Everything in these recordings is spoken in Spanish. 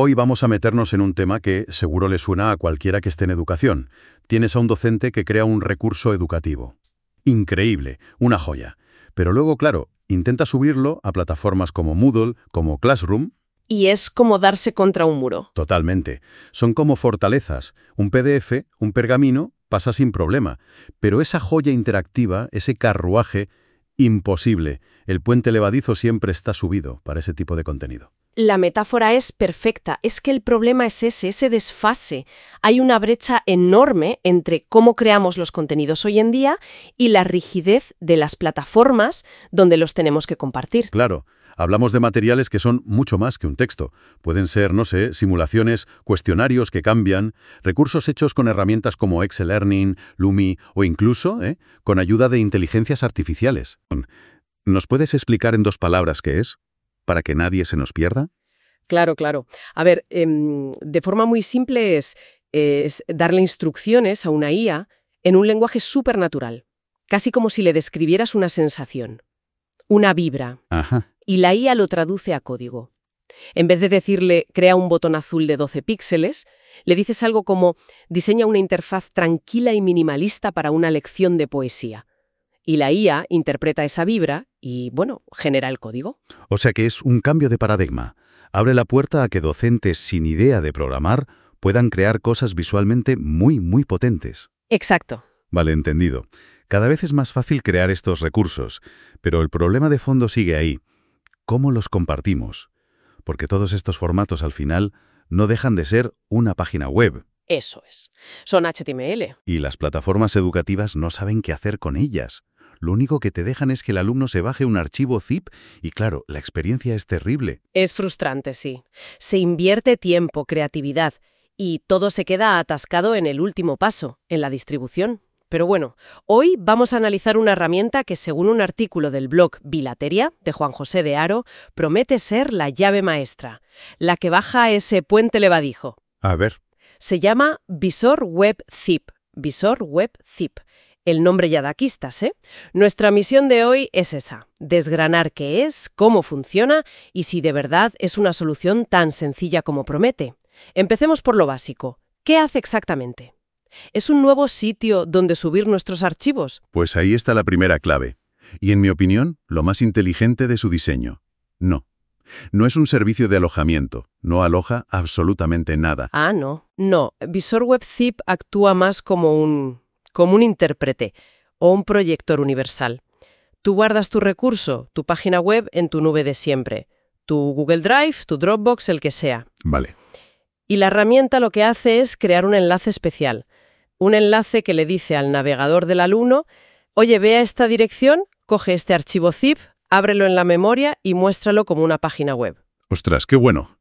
Hoy vamos a meternos en un tema que seguro le suena a cualquiera que esté en educación. Tienes a un docente que crea un recurso educativo. Increíble, una joya. Pero luego, claro, intenta subirlo a plataformas como Moodle, como Classroom. Y es como darse contra un muro. Totalmente. Son como fortalezas. Un PDF, un pergamino, pasa sin problema. Pero esa joya interactiva, ese carruaje, imposible. El puente levadizo siempre está subido para ese tipo de contenido. La metáfora es perfecta, es que el problema es ese, ese desfase. Hay una brecha enorme entre cómo creamos los contenidos hoy en día y la rigidez de las plataformas donde los tenemos que compartir. Claro, hablamos de materiales que son mucho más que un texto. Pueden ser, no sé, simulaciones, cuestionarios que cambian, recursos hechos con herramientas como Excel Learning, Lumi o incluso ¿eh? con ayuda de inteligencias artificiales. ¿Nos puedes explicar en dos palabras qué es? Para que nadie se nos pierda? Claro, claro. A ver, em, de forma muy simple es, es darle instrucciones a una IA en un lenguaje supernatural, casi como si le describieras una sensación, una vibra, Ajá. y la IA lo traduce a código. En vez de decirle crea un botón azul de 12 píxeles, le dices algo como diseña una interfaz tranquila y minimalista para una lección de poesía. Y la IA interpreta esa vibra y, bueno, genera el código. O sea que es un cambio de paradigma. Abre la puerta a que docentes sin idea de programar puedan crear cosas visualmente muy, muy potentes. Exacto. Vale, entendido. Cada vez es más fácil crear estos recursos, pero el problema de fondo sigue ahí. ¿Cómo los compartimos? Porque todos estos formatos al final no dejan de ser una página web. Eso es. Son HTML. Y las plataformas educativas no saben qué hacer con ellas. Lo único que te dejan es que el alumno se baje un archivo zip y claro, la experiencia es terrible. Es frustrante, sí. Se invierte tiempo, creatividad y todo se queda atascado en el último paso, en la distribución. Pero bueno, hoy vamos a analizar una herramienta que, según un artículo del blog Bilateria, de Juan José de Aro, promete ser la llave maestra, la que baja ese puente levadijo. A ver. Se llama Visor Web Zip. Visor Web Zip el nombre ya da quistas, ¿eh? Nuestra misión de hoy es esa, desgranar qué es, cómo funciona y si de verdad es una solución tan sencilla como promete. Empecemos por lo básico. ¿Qué hace exactamente? ¿Es un nuevo sitio donde subir nuestros archivos? Pues ahí está la primera clave. Y en mi opinión, lo más inteligente de su diseño. No. No es un servicio de alojamiento. No aloja absolutamente nada. Ah, no. No. Visor Web Zip actúa más como un como un intérprete o un proyector universal. Tú guardas tu recurso, tu página web, en tu nube de siempre. Tu Google Drive, tu Dropbox, el que sea. Vale. Y la herramienta lo que hace es crear un enlace especial. Un enlace que le dice al navegador del alumno, oye, ve a esta dirección, coge este archivo zip, ábrelo en la memoria y muéstralo como una página web. Ostras, qué bueno.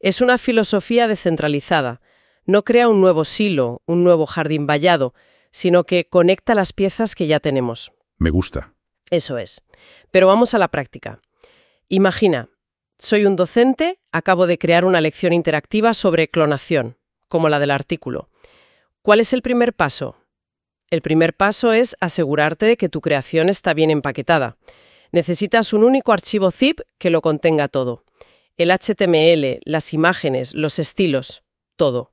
Es una filosofía descentralizada. No crea un nuevo silo, un nuevo jardín vallado, sino que conecta las piezas que ya tenemos. Me gusta. Eso es. Pero vamos a la práctica. Imagina, soy un docente, acabo de crear una lección interactiva sobre clonación, como la del artículo. ¿Cuál es el primer paso? El primer paso es asegurarte de que tu creación está bien empaquetada. Necesitas un único archivo zip que lo contenga todo. El HTML, las imágenes, los estilos, todo.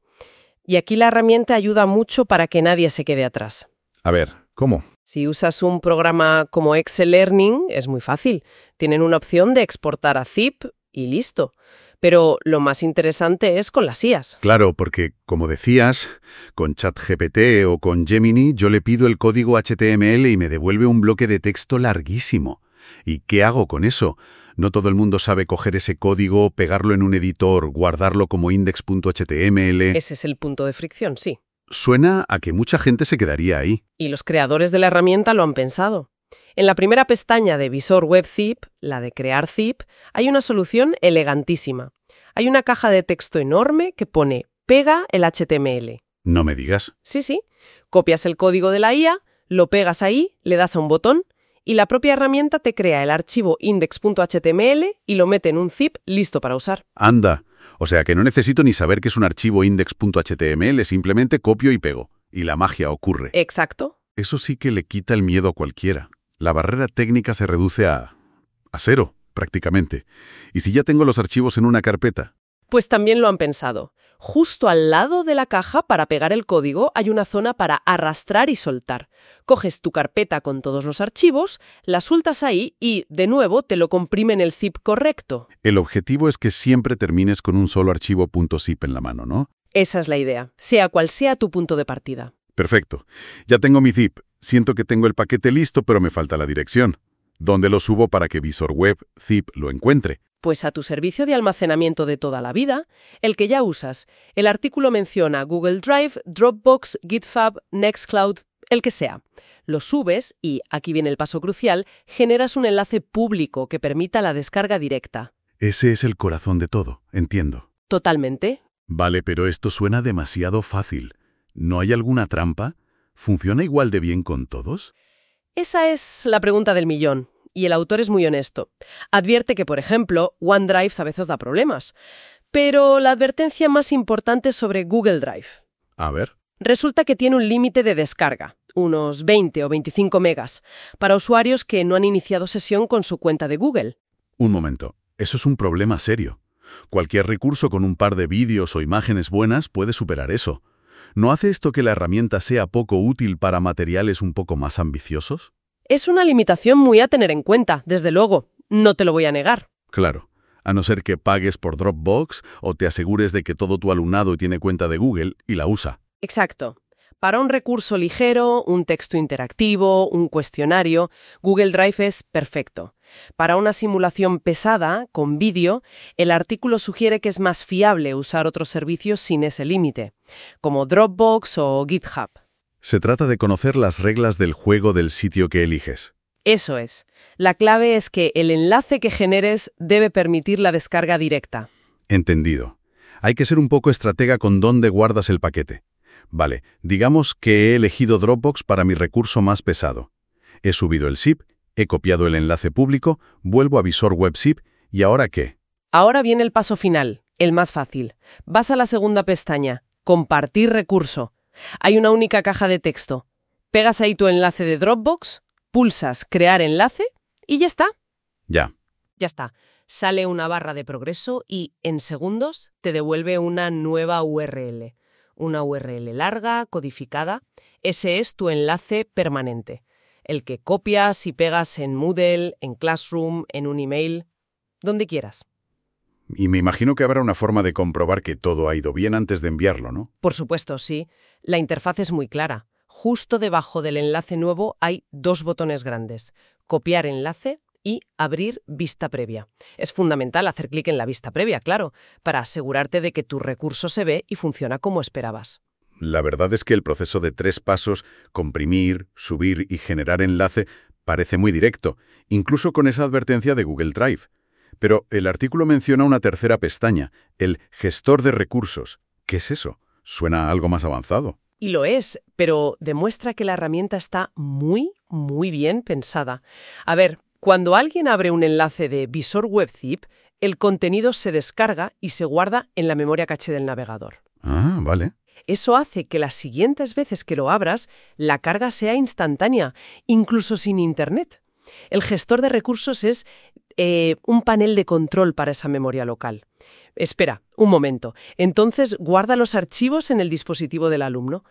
Y aquí la herramienta ayuda mucho para que nadie se quede atrás. A ver, ¿cómo? Si usas un programa como Excel Learning, es muy fácil. Tienen una opción de exportar a zip y listo. Pero lo más interesante es con las IAS. Claro, porque, como decías, con ChatGPT o con Gemini yo le pido el código HTML y me devuelve un bloque de texto larguísimo. ¿Y qué hago con eso? No todo el mundo sabe coger ese código, pegarlo en un editor, guardarlo como index.html. Ese es el punto de fricción, sí. Suena a que mucha gente se quedaría ahí. Y los creadores de la herramienta lo han pensado. En la primera pestaña de Visor Web Zip, la de Crear Zip, hay una solución elegantísima. Hay una caja de texto enorme que pone Pega el HTML. No me digas. Sí, sí. Copias el código de la IA, lo pegas ahí, le das a un botón y la propia herramienta te crea el archivo index.html y lo mete en un zip listo para usar. Anda. O sea que no necesito ni saber que es un archivo index.html, simplemente copio y pego. Y la magia ocurre. Exacto. Eso sí que le quita el miedo a cualquiera. La barrera técnica se reduce a... a cero, prácticamente. Y si ya tengo los archivos en una carpeta, Pues también lo han pensado. Justo al lado de la caja para pegar el código hay una zona para arrastrar y soltar. Coges tu carpeta con todos los archivos, la sueltas ahí y, de nuevo, te lo comprime en el zip correcto. El objetivo es que siempre termines con un solo archivo .zip en la mano, ¿no? Esa es la idea, sea cual sea tu punto de partida. Perfecto. Ya tengo mi zip. Siento que tengo el paquete listo, pero me falta la dirección. ¿Dónde lo subo para que Visor Web Zip lo encuentre? Pues a tu servicio de almacenamiento de toda la vida, el que ya usas. El artículo menciona Google Drive, Dropbox, GitHub, Nextcloud, el que sea. Lo subes y, aquí viene el paso crucial, generas un enlace público que permita la descarga directa. Ese es el corazón de todo, entiendo. Totalmente. Vale, pero esto suena demasiado fácil. ¿No hay alguna trampa? ¿Funciona igual de bien con todos? Esa es la pregunta del millón y el autor es muy honesto. Advierte que, por ejemplo, OneDrive a veces da problemas. Pero la advertencia más importante es sobre Google Drive. A ver. Resulta que tiene un límite de descarga, unos 20 o 25 megas, para usuarios que no han iniciado sesión con su cuenta de Google. Un momento, eso es un problema serio. Cualquier recurso con un par de vídeos o imágenes buenas puede superar eso. ¿No hace esto que la herramienta sea poco útil para materiales un poco más ambiciosos? Es una limitación muy a tener en cuenta, desde luego. No te lo voy a negar. Claro. A no ser que pagues por Dropbox o te asegures de que todo tu alumnado tiene cuenta de Google y la usa. Exacto. Para un recurso ligero, un texto interactivo, un cuestionario, Google Drive es perfecto. Para una simulación pesada, con vídeo, el artículo sugiere que es más fiable usar otros servicios sin ese límite, como Dropbox o GitHub. Se trata de conocer las reglas del juego del sitio que eliges. Eso es. La clave es que el enlace que generes debe permitir la descarga directa. Entendido. Hay que ser un poco estratega con dónde guardas el paquete. Vale, digamos que he elegido Dropbox para mi recurso más pesado. He subido el zip, he copiado el enlace público, vuelvo a Visor Web Zip y ¿ahora qué? Ahora viene el paso final, el más fácil. Vas a la segunda pestaña, Compartir recurso. Hay una única caja de texto. Pegas ahí tu enlace de Dropbox, pulsas Crear enlace y ya está. Ya. Ya está. Sale una barra de progreso y en segundos te devuelve una nueva URL. Una URL larga, codificada. Ese es tu enlace permanente. El que copias y pegas en Moodle, en Classroom, en un email, donde quieras. Y me imagino que habrá una forma de comprobar que todo ha ido bien antes de enviarlo, ¿no? Por supuesto, sí. La interfaz es muy clara. Justo debajo del enlace nuevo hay dos botones grandes, copiar enlace y abrir vista previa. Es fundamental hacer clic en la vista previa, claro, para asegurarte de que tu recurso se ve y funciona como esperabas. La verdad es que el proceso de tres pasos, comprimir, subir y generar enlace, parece muy directo, incluso con esa advertencia de Google Drive. Pero el artículo menciona una tercera pestaña, el gestor de recursos. ¿Qué es eso? Suena algo más avanzado. Y lo es, pero demuestra que la herramienta está muy, muy bien pensada. A ver, cuando alguien abre un enlace de Visor Web Zip, el contenido se descarga y se guarda en la memoria caché del navegador. Ah, vale. Eso hace que las siguientes veces que lo abras, la carga sea instantánea, incluso sin Internet. El gestor de recursos es eh, un panel de control para esa memoria local. Espera, un momento. Entonces, guarda los archivos en el dispositivo del alumno.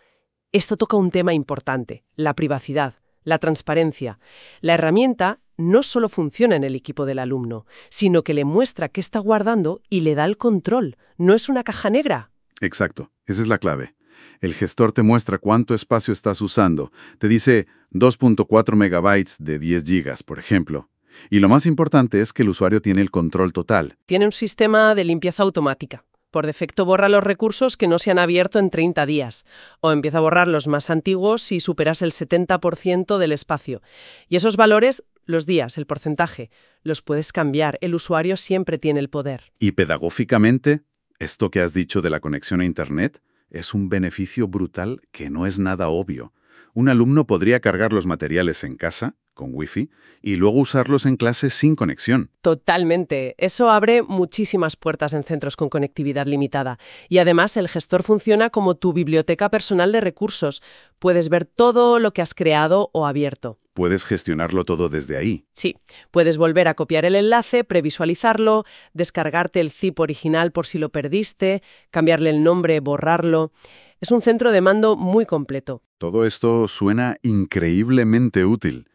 Esto toca un tema importante, la privacidad, la transparencia. La herramienta no solo funciona en el equipo del alumno, sino que le muestra qué está guardando y le da el control. No es una caja negra. Exacto, esa es la clave. El gestor te muestra cuánto espacio estás usando. Te dice 2.4 megabytes de 10 gigas, por ejemplo. Y lo más importante es que el usuario tiene el control total. Tiene un sistema de limpieza automática. Por defecto borra los recursos que no se han abierto en 30 días, o empieza a borrar los más antiguos si superas el 70% del espacio. Y esos valores, los días, el porcentaje, los puedes cambiar. El usuario siempre tiene el poder. Y pedagógicamente, esto que has dicho de la conexión a Internet es un beneficio brutal que no es nada obvio. Un alumno podría cargar los materiales en casa, con Wi-Fi, y luego usarlos en clase sin conexión. Totalmente. Eso abre muchísimas puertas en centros con conectividad limitada. Y además el gestor funciona como tu biblioteca personal de recursos. Puedes ver todo lo que has creado o abierto. Puedes gestionarlo todo desde ahí. Sí, puedes volver a copiar el enlace, previsualizarlo, descargarte el zip original por si lo perdiste, cambiarle el nombre, borrarlo. Es un centro de mando muy completo. Todo esto suena increíblemente útil,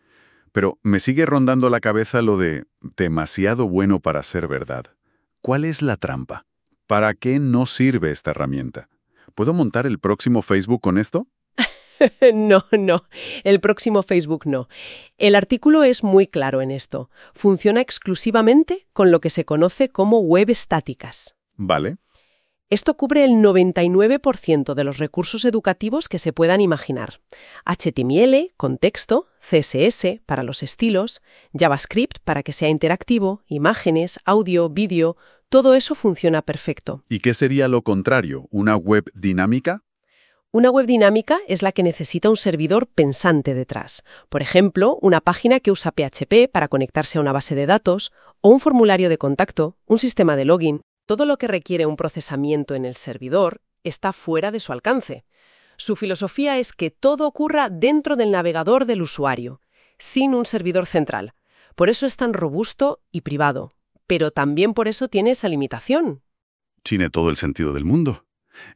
pero me sigue rondando la cabeza lo de demasiado bueno para ser verdad. ¿Cuál es la trampa? ¿Para qué no sirve esta herramienta? ¿Puedo montar el próximo Facebook con esto? no, no. El próximo Facebook no. El artículo es muy claro en esto. Funciona exclusivamente con lo que se conoce como web estáticas. Vale. Esto cubre el 99% de los recursos educativos que se puedan imaginar. HTML, contexto, CSS para los estilos, JavaScript para que sea interactivo, imágenes, audio, vídeo, todo eso funciona perfecto. ¿Y qué sería lo contrario? ¿Una web dinámica? Una web dinámica es la que necesita un servidor pensante detrás. Por ejemplo, una página que usa PHP para conectarse a una base de datos, o un formulario de contacto, un sistema de login. Todo lo que requiere un procesamiento en el servidor está fuera de su alcance. Su filosofía es que todo ocurra dentro del navegador del usuario, sin un servidor central. Por eso es tan robusto y privado. Pero también por eso tiene esa limitación. Tiene todo el sentido del mundo.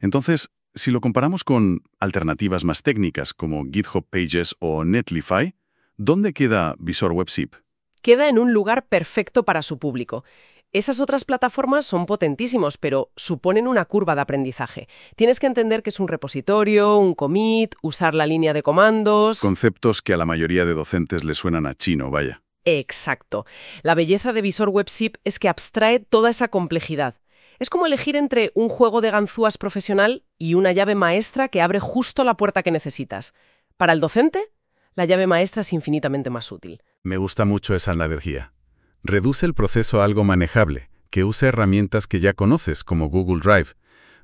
Entonces, si lo comparamos con alternativas más técnicas como GitHub Pages o Netlify, ¿dónde queda Visor WebSip? Queda en un lugar perfecto para su público. Esas otras plataformas son potentísimos, pero suponen una curva de aprendizaje. Tienes que entender que es un repositorio, un commit, usar la línea de comandos. Conceptos que a la mayoría de docentes le suenan a chino, vaya. Exacto. La belleza de Visor WebSip es que abstrae toda esa complejidad. Es como elegir entre un juego de ganzúas profesional y una llave maestra que abre justo la puerta que necesitas. Para el docente, la llave maestra es infinitamente más útil. Me gusta mucho esa analogía. Reduce el proceso a algo manejable, que use herramientas que ya conoces, como Google Drive.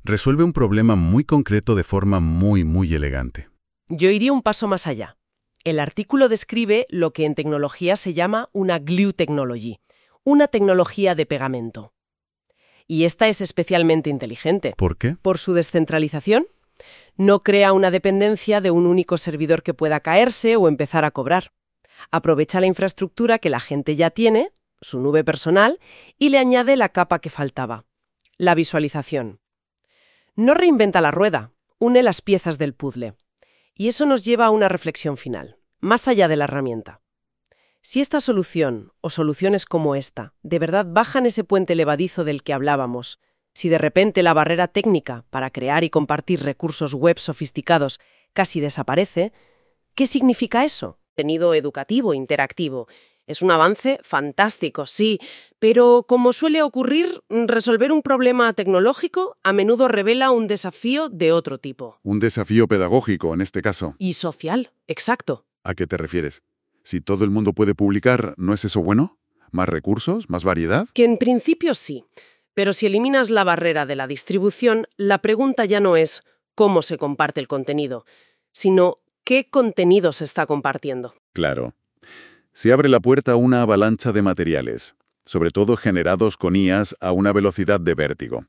Resuelve un problema muy concreto de forma muy, muy elegante. Yo iría un paso más allá. El artículo describe lo que en tecnología se llama una glue technology, una tecnología de pegamento. Y esta es especialmente inteligente. ¿Por qué? Por su descentralización. No crea una dependencia de un único servidor que pueda caerse o empezar a cobrar. Aprovecha la infraestructura que la gente ya tiene, su nube personal, y le añade la capa que faltaba, la visualización. No reinventa la rueda, une las piezas del puzzle. Y eso nos lleva a una reflexión final, más allá de la herramienta. Si esta solución, o soluciones como esta, de verdad bajan ese puente levadizo del que hablábamos, si de repente la barrera técnica para crear y compartir recursos web sofisticados casi desaparece, ¿qué significa eso? Tenido educativo, interactivo. Es un avance fantástico, sí, pero como suele ocurrir, resolver un problema tecnológico a menudo revela un desafío de otro tipo. Un desafío pedagógico, en este caso. Y social, exacto. ¿A qué te refieres? Si todo el mundo puede publicar, ¿no es eso bueno? ¿Más recursos? ¿Más variedad? Que en principio sí. Pero si eliminas la barrera de la distribución, la pregunta ya no es cómo se comparte el contenido, sino qué contenido se está compartiendo. Claro. Se abre la puerta a una avalancha de materiales, sobre todo generados con IAS a una velocidad de vértigo.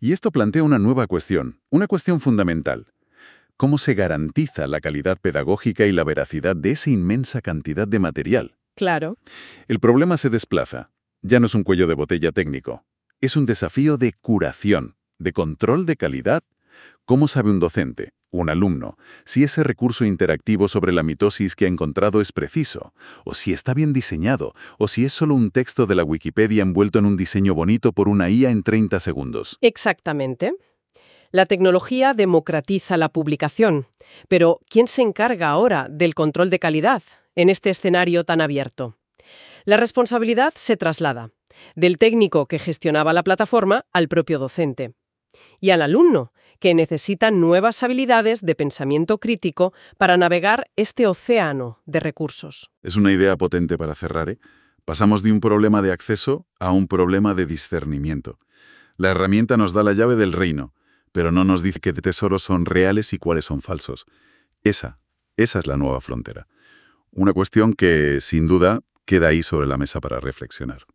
Y esto plantea una nueva cuestión, una cuestión fundamental. ¿Cómo se garantiza la calidad pedagógica y la veracidad de esa inmensa cantidad de material? Claro. El problema se desplaza. Ya no es un cuello de botella técnico. Es un desafío de curación, de control de calidad. ¿Cómo sabe un docente, un alumno, si ese recurso interactivo sobre la mitosis que ha encontrado es preciso, o si está bien diseñado, o si es solo un texto de la Wikipedia envuelto en un diseño bonito por una IA en 30 segundos? Exactamente. La tecnología democratiza la publicación, pero ¿quién se encarga ahora del control de calidad en este escenario tan abierto? La responsabilidad se traslada del técnico que gestionaba la plataforma al propio docente y al alumno, que necesita nuevas habilidades de pensamiento crítico para navegar este océano de recursos. Es una idea potente para cerrar. ¿eh? Pasamos de un problema de acceso a un problema de discernimiento. La herramienta nos da la llave del reino, pero no nos dice qué tesoros son reales y cuáles son falsos. Esa, esa es la nueva frontera. Una cuestión que, sin duda, queda ahí sobre la mesa para reflexionar.